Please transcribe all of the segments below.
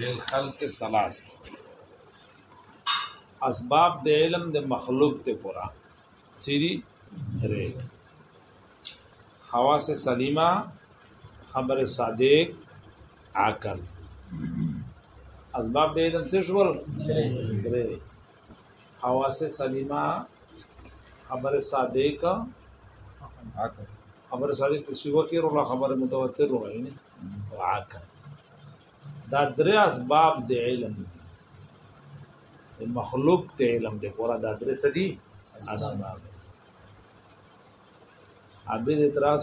للخلق سلاس اسباب د علم د مخلوق ته پورا سری درې حواس سلیمه خبر صادق عقل اسباب د علم څه شول درې حواس سلیمه خبر صادق خبر صادق ته سیوا کې رولا خبر متواتر روغی نه واک دا درې اسباب د علم د مخلوق ته علم د پورا دا درې څه دي اسباب ابي اعتراض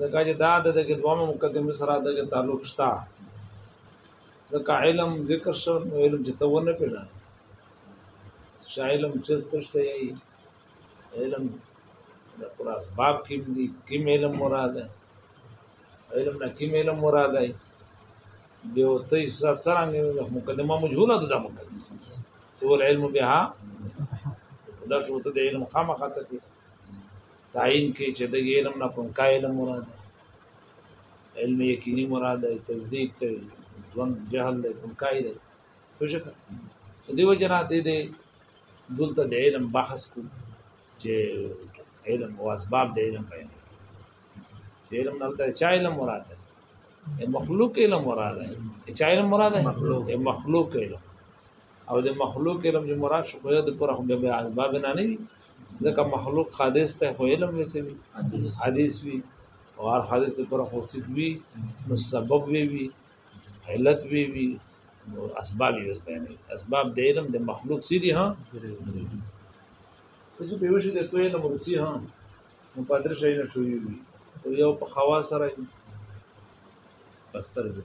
ځکه چې دا د دغه دوه مقدمه سره دغه تعلق شته ځکه علم ذکر شو نو علم چې ته ونه پیژنې چې علم چې څه یې علم د پر اسباب کې دي کوم علم مراد دی علم نه کوم علم مراد دی به او ته څرنګه مقدمه مجهوله ده دا مقدمه ټول علم بها دا شو ته د علم خامخا څه تعین کې چې د علم نه کوم کا علم مراد علم یقیني مراد دی تصدیق ته ځوان جهل دی کوم کای دی پوښښ دیو جنا دې دې دلته د علم بحث کو چې علم او اسباب د علم بیان علم نه ته چا علم مراد دی مخلوق علم مراد دی چا علم مراد دی مخلوق علم او د مخلوق علم چې مراد شو خو د پر خو به اسباب نه نه وي ځکه مخلوق حادث ته خو علم نه چي حادث وي او هر حادث پر خو صد وي نو سبب وي وي علت وي وي نو اسباب یې بیان اسباب د علم د مخلوق سي دي ها څه چې په وشي د توې نه مرسي ها نو پاتره شي نه شوی وي یو په خوا سره بستر دی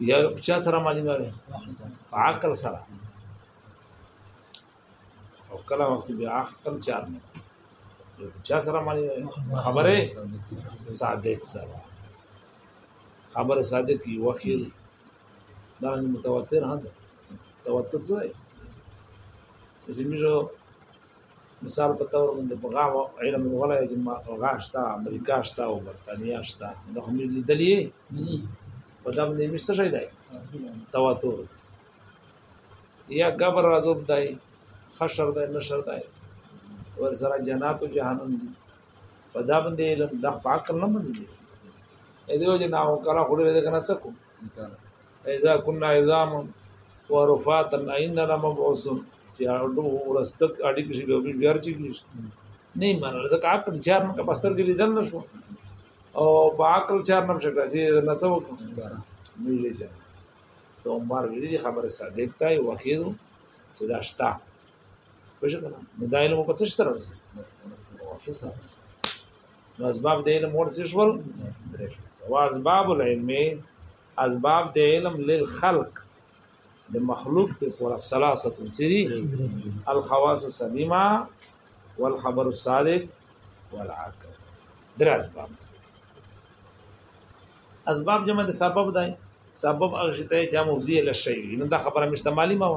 یا چا سره معلومه ده عقل سره او کله وخت بیا عقل چار نه چا سره معلومه ده خبره صادق سره خبره صادق کی وکیل دا متواتر هم تواتر څه دی زموږ مثال په تور باندې په غاو علم ولا چې ما غاشتا امریکا شتا او برتانیا شتا د هم لیدلې په دا باندې مشته شي دی تواتر یا قبر عذاب دی خشر دی نشر دی ور سره جنات او جهنم دی په دا باندې علم د عقل نه مني اې دیو جنا او کلا خوري دې کنه څه کو اذا كنا عظام ورفاتا ايننا مبعوثون چې اډو ورستک اډی کې به به بیا چې نه منل ځکه عقل چار نه بستر کې لیدل نشو او په عقل چار نه شکه سي نه څه وکړم نه یې ته عمر دې خبره صادق تای وکړو چې دا شته پوه کنه نو دا علم په څه سره رسي نو اسباب د علم ورته شول درې شول او اسباب العلم اسباب د علم للخلق د مخلوق ته پر ثلاثه تنسری الخواص السليمه والخبر الصادق والعقل درې اسباب اسباب جمع د سبب دی سبب هغه شته چې مفضی له شی نو دا خبره مشته معلومه و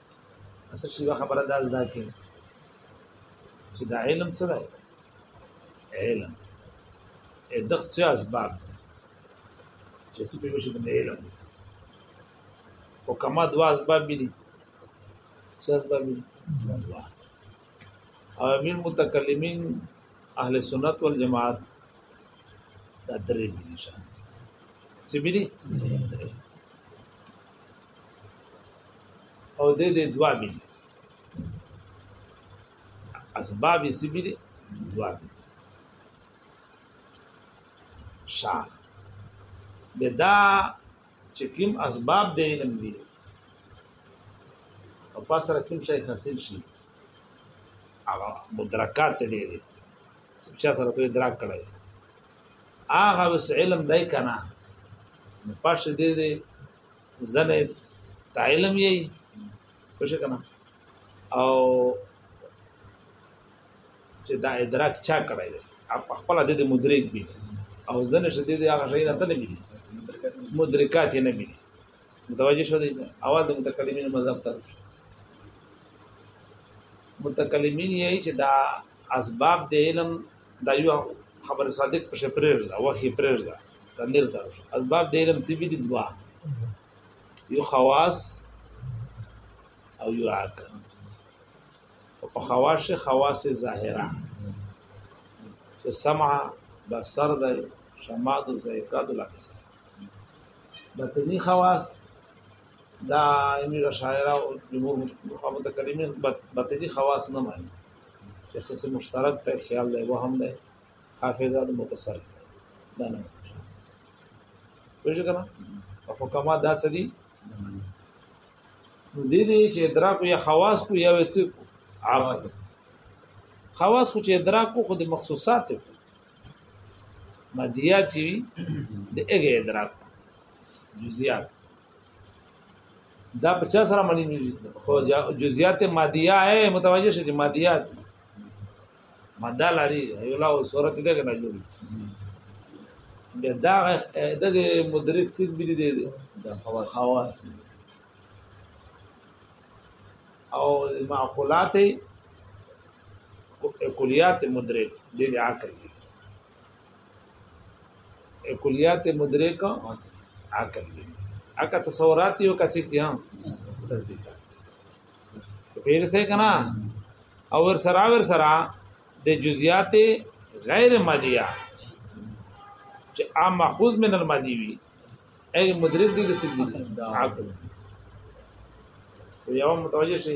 اصل شي خبره دا زده کې چې دا علم څه دی علم د څه اسباب چې ته به شي د علم او کما دوا اسباب دي څه اسباب دي او امیر متکلمین اهل سنت والجماعت دا درې دي نشان چې بری او دې دې دوا ملي اسباب یې څه ملي دوا ملي شا بدا چې کوم اسباب د علم دي او پاس سره کوم شي حاصل شي هغه مدرکات دي چې سره ته ادراک کړی هغه وس علم دای کنه پښ دې دې زنه تعلم یې پښ کنه او چې دا ادراک چا کړی دی په خپل د دې مدرک بي او زنه شدې دې هغه شي نه څه نه بي مدرکات نه بي متوجه شو دي اواز د متکلمین مذهب ته متکلمین یې چې دا اسباب د علم دا یو خبر صادق په شپریر دا وخی پریر دا تندیر دا اسباب د علم سی بي دي دوا یو خواص او یو عقل او په خواص خواص ظاهره چې سمع بصر د شماد او زیقات لا کسه باطنی خواص دا امیر شاعر او جمهور متکلمین باطنی خواص نه مانی چې خصي مشترک دی خیال دی وهم دی حافظه د متصرف دا نه پوه شو کنه او حکما دا څه دي نو دې دې چې ادراک یا خواص کو یا وڅ عامه خواص کو چې ادراک کو خو د مخصوصات دی مادیات چې د اګه ادراک جزئیات دا په چا سره معنی نه خو جزئیات مادیه ہے متوجه شې مادیات ماده لري یو لا صورت دې کنه جوړي بیا دا دغه مدرک څه بلی دی دا خواص خواص او معقولات کلیات مدرک دې عقل دي کلیات مدرک عقل دی اکا تصورات یو کچې دي هم تصدیق پیل سه کنا او ور سره ور سره د جزئیات غیر مادیه چې عام ماخوذ من المادی وي اي مدرک دي د څه عقل یو متوجه شي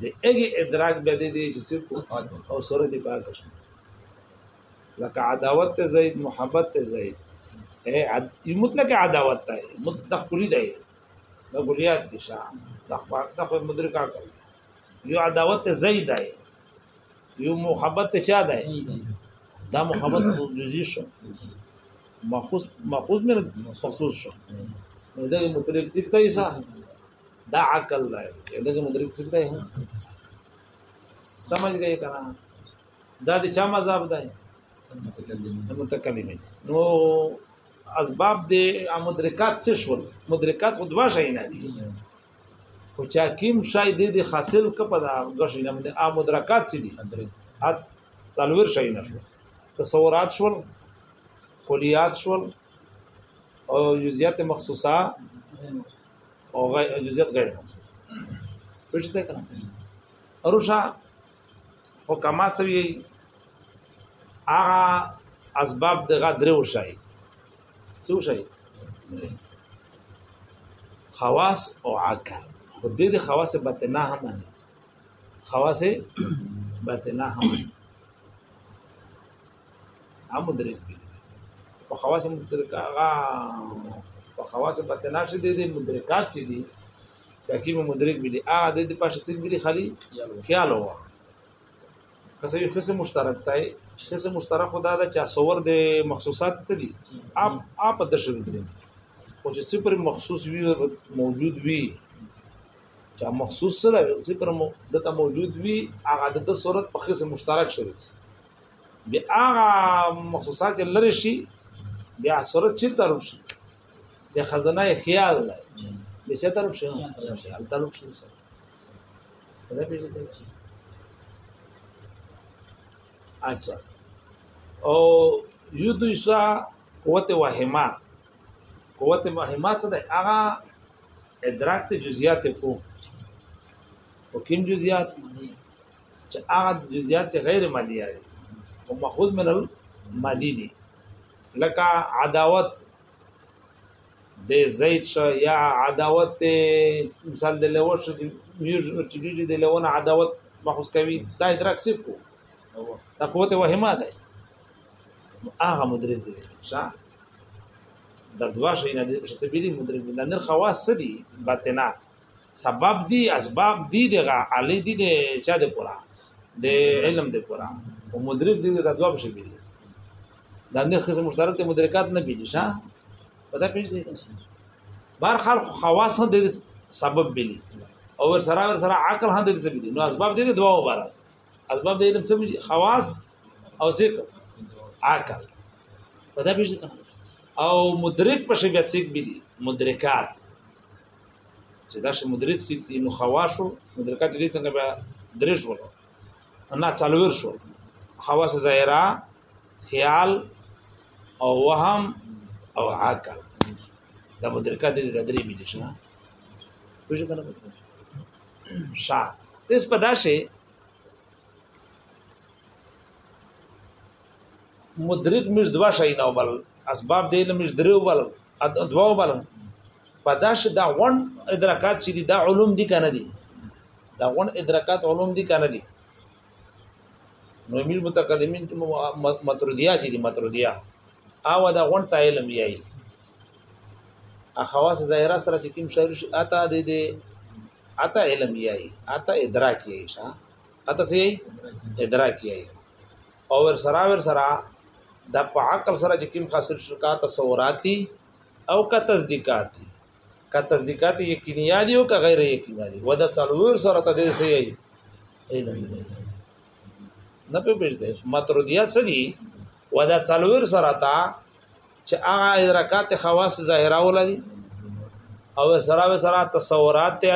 د اګي ادراک به دې دې چې صرف او سره دې پاک شي لکه عداوت ته زید محبت ته زید اے عد... مطلق عداوت ته مطلق کلی دی دا ګلیات دي شاه دا خو دا خو مدرکا کړ یو عداوت ته زید دی یو محبت ته چا دی دا محبت جزئی شو مخصوص مخصوص من مخصوص شو دا مطلق څه کوي صاحب دا عقل دی دا چې مدرک څه دی سمجھ گئے کنا دا د چا مذهب دی متکلمین نو اسباب د مدرکات څه شول مدرکات خو دوا شي نه دي خو چا کیم شای دې د حاصل ک په دا دوه شي نه دي ا مدرکات څه دي ات څلور شي نه شو تصورات شول کلیات شول او جزئیات مخصوصه او غیر جزئیات غیر مقصود پښته کنه اروشا او کما سوی هغه اسباب دغه درو شای څو شای خواص او عقل خو دې د خواص باطنه هم نه خواص باطنه هم هم درې په خواص مدرکه هغه په خواص په تناش دي دي مدرکات چې دي تحکیم مدرک به دي هغه د دې پاشه څنګه بلی خالي خیال هوا کسه یو قسم مشترک تای قسم مشترک خدا دا چې صور د مخصوصات څه دي اپ اپ د شوم دي خو چې پر مخصوص وی موجود وی چې مخصوص سره چې پر دته موجود وی هغه د صورت په قسم مشترک شوی بیا هغه مخصوصات لری شي بیا صورت چې طرف شي د خزانه خیال دی بیا چې طرف شي خیال طرف شي دا پیژنه اچھا او یو دوی سا قوت وهما قوت وهما څه ده هغه ادراک ته جزئیات کو او کوم جزئیات دي چې هغه جزئیات چې غیر مادي دي او ماخوذ من المادي دي لکه عداوت د زید شو یا عداوت مثال د لوه شو چې یو د لوه عداوت ماخوذ کوي دا ادراک سیب کو دا قوت وهمه ده هغه مدرک دی شا د دوا شي نه د څه بیلی مدرک دی نن خواص سری باطنه سبب دی اسباب دی دغه علی دی د چا د پورا د علم د پورا او مدرک دی د دوه شي دی د اندر خصم مشترک مدرکات نه پیږي شه پتا پیږي بهر حال خواص د سبب بلی او ور سره ور سره عقل هم د سبب دی نو اسباب دی د دوه وبره اسباب د علم سبب خواص او سیک عقل پتا پیږي او مدرک په شی بیا سیک بلی مدرکات چې دا شی مدرک سي نو خواصو مدرکات دې څنګه بیا درې شو نه څلور شو خواص ظاهره خیال او وهم او عقل دا مدرکات دې درې مې دي شنه پوښښ کنه شا اس پداشه مدرک مش دوا شي نه بل اسباب دی لمش درو بل دوا بل پداش دا غون ادراکات چې دي دا علوم دي کنه دي دا غون ادراکات علوم دي کنه دي نو مل متکلمین متردیا چې دي متردیا او دا غون ته علم یي اخواص ظاهره سره چې تیم شعر اتا دې دې اتا علم یي اتا ادراک یي شه اته سي ادراک یې او ور سره ور سره د په عقل سره چې کوم حاصل شو کا تصوراتي او کا تصدیقاتي کا تصدیقاتي یقینیا دي او کا غیر یقینیا دي ودا څلور سره ته دې سي علم نه په پېژې ماترودیا سدي ودا څلور سره ته چې هغه ادراکات خواص ظاهره ولدي او سره به سره تصورات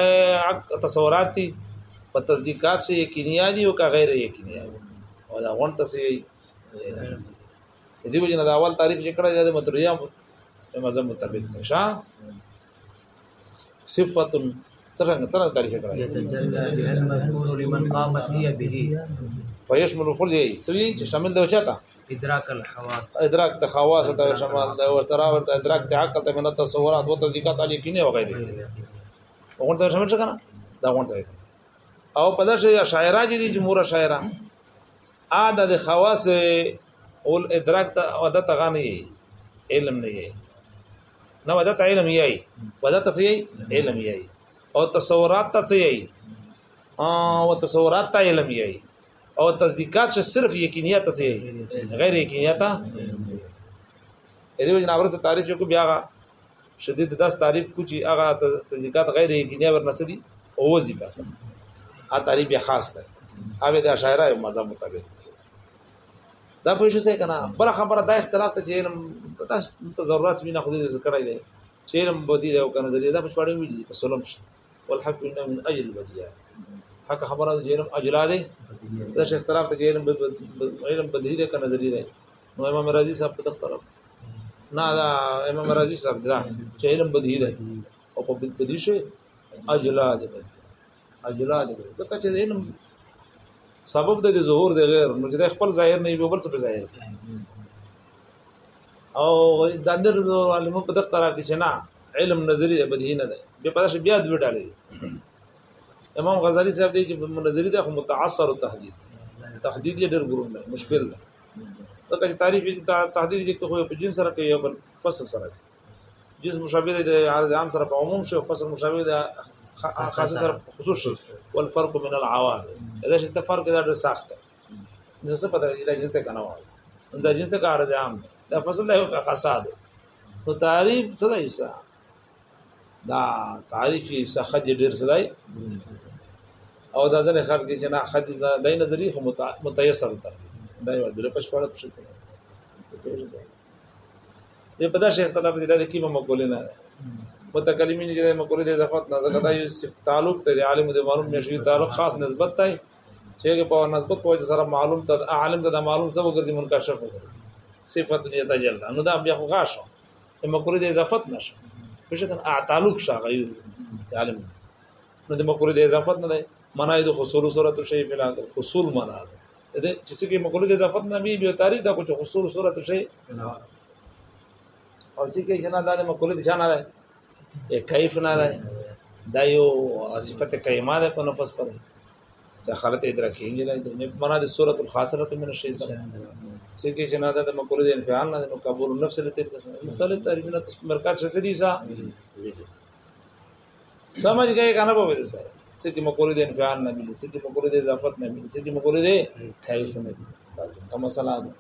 تصورات په تصدیقات سره یقینیا دي او که غیر یقینیا دي او دا غون ته سي دې وجنه دا اول تعریف چې کړه د متریام مزه مطابق نشه صفت څنګه څنګه تعریف کړای یتجلى بها المذكور لمن قامت هي به فيشمل كل شيء سوي چې شامل دی چاته ادراک الحواس ادراک ته خواص ته شمال دی ور سره ورته ادراک ته عقل ته منت تصورات او تصدیقات علی کینه وغیره وګور ته شامل څنګه دا وګور ته او په داسې شاعران چې دي جمهور شاعران ا د خواص او ادراک ته عادت غني علم نه نه ودا ته علم یی ودا ته یی علم یی او تصورات ته یی او تصورات ته علم یی او تصدیقات چې صرف یقینیات ته یی غیر یقینیات ته دې وجه نه ورسره تعریف کو بیا شدید داس تعریف کو چې هغه تصدیقات غیر یقیني ورنسې دي او وظیفه سره ا تعریف خاص ده اوبه د شاعرای مذهب مطابق دا په شوسه کنه بل خبره دا اختلاف ته چې علم پتا ته ضرورت وینا خو دې ذکر دی چې علم بدیل او کنه دې دا په شپږم ویل دي په سلام شي والحق انه من اجل البديع حق خبره دې علم اجلا دی دا شیخ اختلاف ته چې علم علم بدیل دی کنه دې دی نو امام رازي صاحب په تختره نه دا امام رازي صاحب دا چې علم بدیل دی او په بدیل شي اجلا دی اجلا دي ځکه چې علم سبب د ظهور د غیر نو چې خپل ظاهر نه وي بل څه ظاهر او د اندر عالم په دغه طرف کې نه علم نظری دی بدی نه دی به پدې بیا د وډالې امام غزالی صاحب دی چې نظری د متعصر او تهدید تهدید یې ډېر ګرون دی مشکل دی ځکه چې تعریف تهدید چې کوی په جن سره کوي او په فصل سره کوي جز مشابه د عرض عام سره په عموم شو فصل مشابه د خاص سره خصوص شو والفرق من العوام اذا شفت فرق دا ډېر سخت دی نو څه پته دا جنس ته کنه وایي دا جنس ته عرض عام دا فصل له خاصه ده نو تعریف څه دی څه دا تعریف یې څه خد ډېر څه دی او دا ځنه خر کې چې نه خد دا نظری خو متیسر ده دا یو د پښپړه پښته دې په داسې اختلاف دي لري کیمه مقوله نه متکلمین چې د مقوله د اضافت نه ځکه دا یو تعلق دی عالم د معلوم نشوي تعلق خاص نسبت دی چې په نسبت کوی سره معلوم ته عالم ته د معلوم څه وګرځي منکشف وګرځي صفت یتجلا نو دا بیا خو غاښه د مقوله د اضافت نشه په شکل تعلق شغه یو عالم نو د مقوله د اضافت نه دی معنا د خصول صورت شی په حصول معنا دې چې څه کې مقوله د اضافت نامې به تاریخ دا کوم حصول صورت شي او چې کې جنا دا مقوله د جنا ده اے کیف نه ده دا یو صفت کایمه ده په نفس پر چې حالت ادراکي نه لای د معنا د صورت الخاصره من الشیطان چې کې جنا دا د مقوله د انفعال نه د مقبول نفس لته مختلف تعریفونه مرکات شې دي ځا سمجھ گئے کنه په دې سره چې کی مقوله د انفعال نه ملي چې کی مقوله د اضافت نه ملي چې کی مقوله د کیف نه ملي دا مسله ده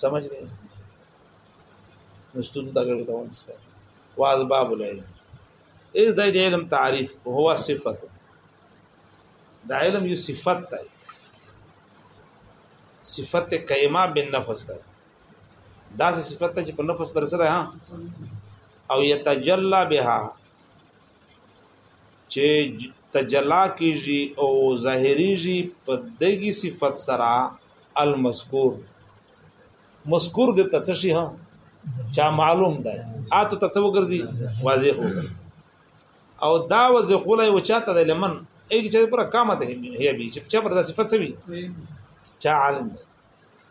سمجھ گئے مستون دا ګټه ته ونځي سره واز باب العلم اس د علم تعریف هو صفت دا علم یو صفت دی صفت قیمه بالنفس دی دا صفت چې په نفس پر څه ده او یتجلا بها چې تجلا کیږي او ظاهریږي په دغه صفت سره المذکور مذکور د تڅشي هم چا معلوم ده اته تڅ وګرځي واضح وګرځي او دا وځي خلای و چاته د لمن ایک چې پر کامه ده هي به چې پر د صفت سوي چا عالم ده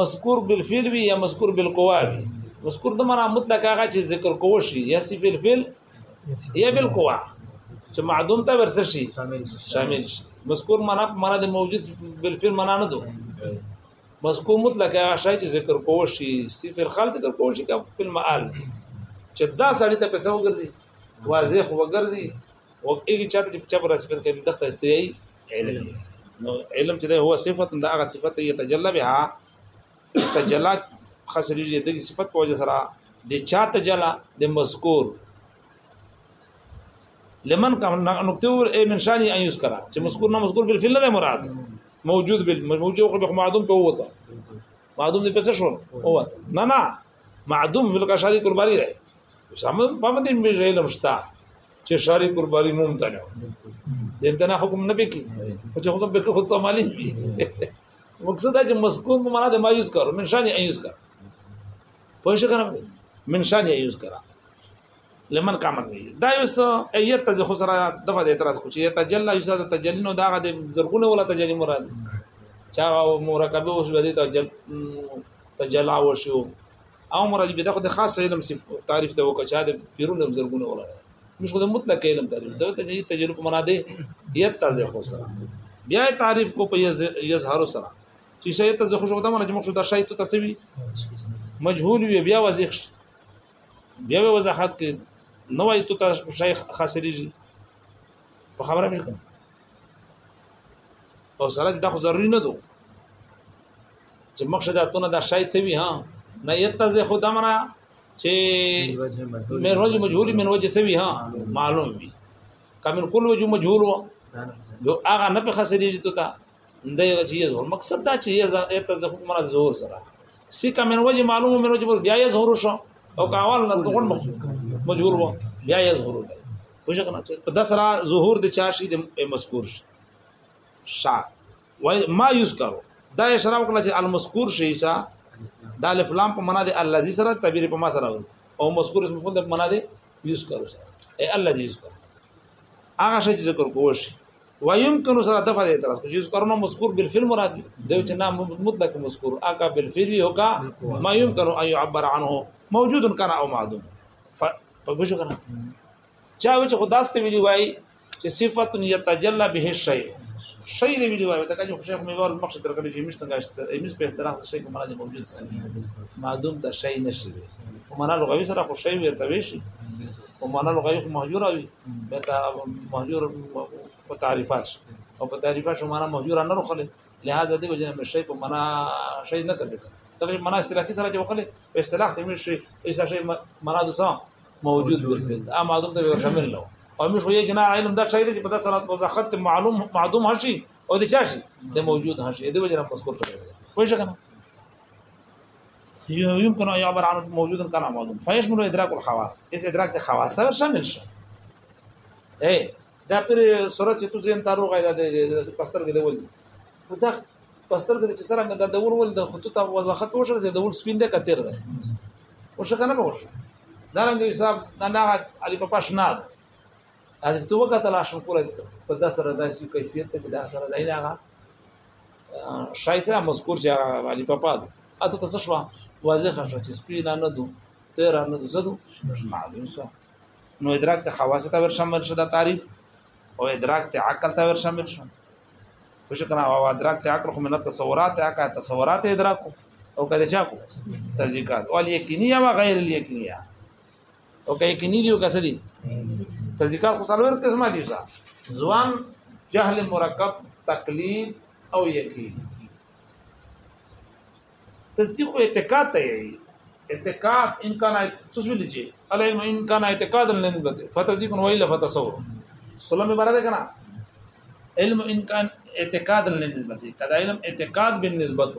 مذکور بالفعل وی یا مذکور بالقوا وی مذکور د معنا مطلق هغه چې ذکر کوو شي یا سی فعل فعل یا بالقوا چې معدوم ته ورڅ شي شامل شي مذکور معنا په معنا د موجود بالفعل معنا نه دوه مذکور مطلق هغه شی چې ذکر کوو شي سی فعل خال ذکر کوو شي کا فعل معال چې دا سړی ته پیسې وګرځي واضح وګرځي او ایږي چاته چې چا پر اسفل کې دغه استیایي علم نو علم چې هو صفت دا هغه صفت یې تجلا بها تجلا خسرې دې د صفت په وجه سره د چا تجلا د مذکور لمن کا نقطه ور اي من شان ان يذكر چې مذکور نه مذکور بالفعل نه مراد موجود بالموجود خو معدوم په وته معدوم دې پڅ شو وته نه نه معدوم ملک شاری قربانی ده زمون په باندې مې علم شتا چې شاری قربانی ممتنه د امتناع حکم نه بکی او چې حکم بکی خود مالی مقصد دا چې مسکون په معنا د مایوس کارو من شان یې ایوس کار پوه شو کنه من شان یې ایوس کار لمن قامت وی دا یو څه ایت ته خو سره دغه اعتراض کوي چې تجلی یو څه تجلی نو داغه د زرګونه ولا تجلی مراد چا مرکبه اوس بده تجل تجلا وشو او مراد به دغه د خاص علم سی تعریف ته وکړه چې د پیرونه زرګونه ولا مش خو د مطلق علم تعریف دا تجلی تجلی په معنا دی ایت ته خو سره بیا تعریف کو په یظهر سره چې شی ته خو شو دا مجموع شو دا شی ته تسوی مجهول وی بیا وځخ بیا به وضاحت کې نو وای ته شیخ خاصریږي په خبره مې کوم او سره دا خو ضروری نه دوه چې مقصداتونه دا شای څه وي ها نه یتزه خدامنا چې من وجه مجهول من وجه څه وي ها معلوم وي کمن کل وجه مجهول و هغه نه په خاصریږي ته دی هغه چې یظهر مقصد دا چې یظهر ته ځکه کومه ظهور سره سی کا من وجه معلومه من وجه بیا یظهر شو او کاوال نه غون مجبور وو بیا یظهر دی وجه کنه چې په دسرا ظهور د چا شي د مذکور شي شا وای ما یوز کرو دا اشاره وکړه چې المذکور شي شا دا الف لام په معنا د الذي سره تعبیر په ما سره او مذکور اسم مفعول د معنا د یوز کرو سره اے الذي یوز کرو هغه شی چې ذکر کوو شي ويمكن سره دفع دې اعتراض کوي ذکرونه مذکور بالفعل مراد دی چې نام مطلق مذکور اکا بالفعل وی هوکا ما يمكن ان يعبر عنه موجود كان او معدوم فبشو کنه چا چې خداسته ویلی وای چې صفت یتجلا به شی شی دی ویلی وای ته کوم شیخ مې ور مخ تر کړی چې مش څنګه شته مش په احترام شی کوم نه موجود سره معدوم ته شی نشي ومنه لغوي سره خو شی ورته وی شي په معنا لغوي خو مهجور وي به تا مهجور په تعریفات او په تعریفات شو معنا مهجور نه رخله لہذا دی وجه مې شی په معنا شی نه کوي تغیر معنا اصطلاحي سره چې وخله په اصطلاح کې مې شی ایسا شی مراد سم موجود بالفعل ا معدوم ته شامل نه او مش وی جنا علم دا شی چې په داسره په ځخت معلوم معدوم هشي او د چا شي د موجود هشي د وجه نه مذکور کړی وای شي کنه يمكن ان يعبر عن موجود كان معدوم فيشمل ادراك الحواس اس ادراك د خواص ته شامل شي اے دا پر صورت چې تاسو انتار روغه د پستر کې دی ولې خو دا پستر کې چې څنګه دا دور ول د خطوط او وخت وشو چې دور سپین ده کتر ده او څه کنه به وشو دا رنګ حساب دا نه علي په پښ نه از تو وکړه تلاش وکړه په داسره داسې کیفیت ته چې دا سره دای نه شاید سره مذکور چې علي پاپا ده اته تاسو شو واضح شو چې سپی نه نه دو تیر نه دو زدو معلوم شو نو ادراک ته خواص ته ور شامل شو دا تعریف او ادراک ته عقل ته ور شامل شو وش کنه او ادراک ته عقل خو من تصورات عقل تصورات ادراک او کله چا کو تذکرات او الیقینیه و غیر الیقینیه او کې کې نه دیو کسه دي تصدیقات خو څلور قسمه دي ځا ځوان جهل مرکب تقلید او یقین تصدیق او اعتقاد ته یي اعتقاد ان کان تسوی لیجی علم ان کان اعتقاد لن بده فتصدیق و الا فتصور سلام عبارت کنا علم ان کان اعتقاد لن بده کدا علم اعتقاد بالنسبت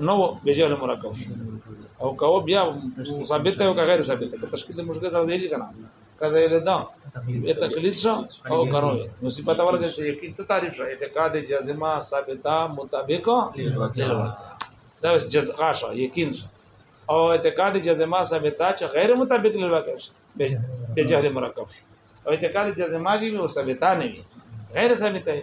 نو به جهل مرکب او کو بیا ثابت او غیر ثابت په تشکیل مشکل سره دی کنه کزه له دا به تقلید شو او کرو نو سی پتا ورته چې یقین ته تعریف شو اعتقاد جزمه ثابته مطابق دا اوس جزغه شو یقین شو او اعتقاد جزمه ثابته چې غیر مطابق لواقع شو به جهل مرکب او اعتقاد جزمه جی او ثابته نه غیر ثابته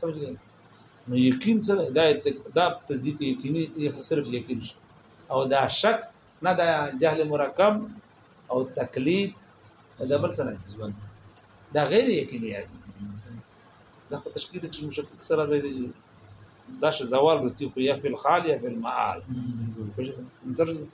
سمجھ گئے نو یقین څه دا دا تصدیق یقیني صرف یقین شي او دا شک نه دا جهل مرکب او تقلید دا بل څه نه ځوان دا غیر یقیني دی دا په تشکیل کې مشکک سره ځای دی دا ش زوال رتی خو یا فی الخال یا فی المعال